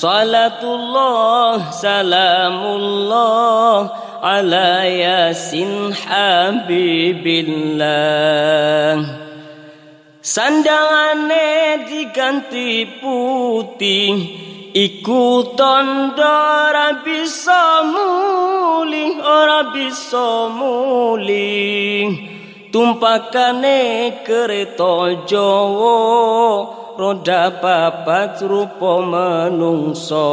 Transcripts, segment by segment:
Salatullah salamullah ala yasin habibillah. Sandangane diganti putih iku tondo ora bisa muli ora bisa muli tumpakane kereta jawa roda papat rupa menungso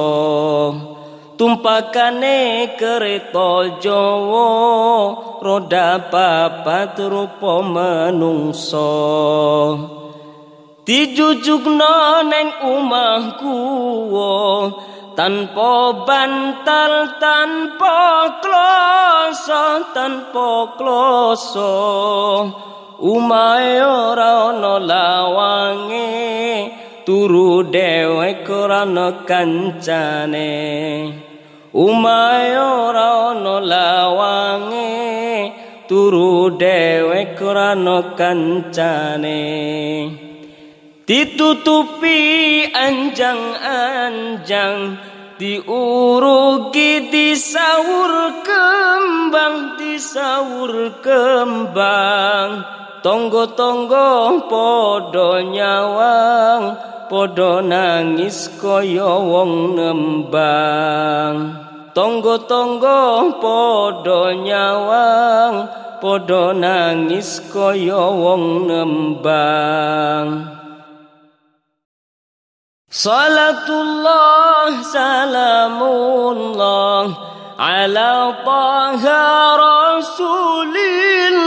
tumpakane kereta Jawa roda papat rupa menungso dijujugno neng omahku tanpa bantal tanpa kloso tanpa kloso umahe ora ana lawange turu dhewek ora kancane. Umahe ora ana lawange turu dhewek ora kancane. Ditutupi anjang-anjang diurugi disaur kembang disaur kembang. Tonggo-tonggo padha nyawang padha nangis kaya wong nembang. Tonggo-tonggo padha nyawang padha nangis kaya wong nembang. Salatullah salamullah ala taha rasulillah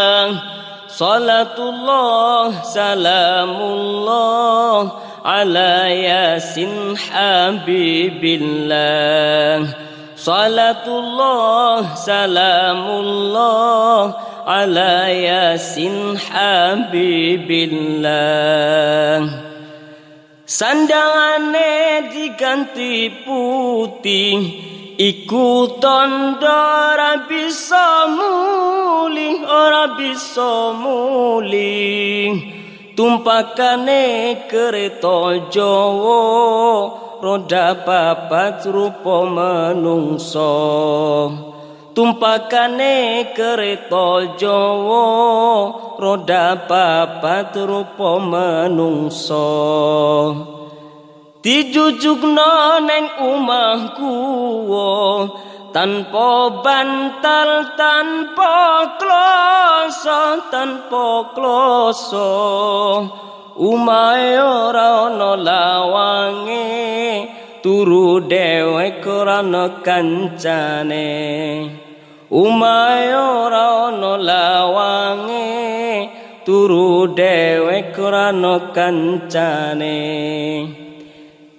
Salatullah salamullah ala yasin habibillah. Salatullah salamullah ala yasin habibillah. Sandangane diganti putih Iku tondo ora bisa muli ora bisa muli tumpakane kereta Jawa roda papat rupa menungso. Tumpakane kereta Jawa roda papat rupa menungso. Dijujugno neng omahku tanpa bantal tanpa kloso tanpa kloso umahe ora ana lawange turu dhewek ora ana kancane. Umahe ora ana lawange turu dhewek ora ana kancane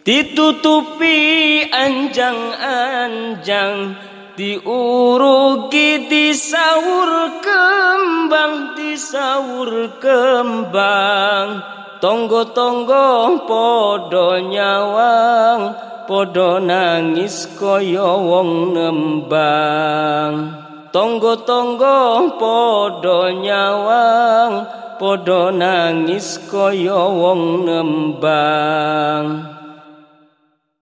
ditutupi anjang-anjang diurugi disaur kembang disaur kembang. Tonggo-tonggo padha nyawang padha nangis kaya wong nembang. Tonggo-tonggo padha nyawang padha nangis kaya wong nembang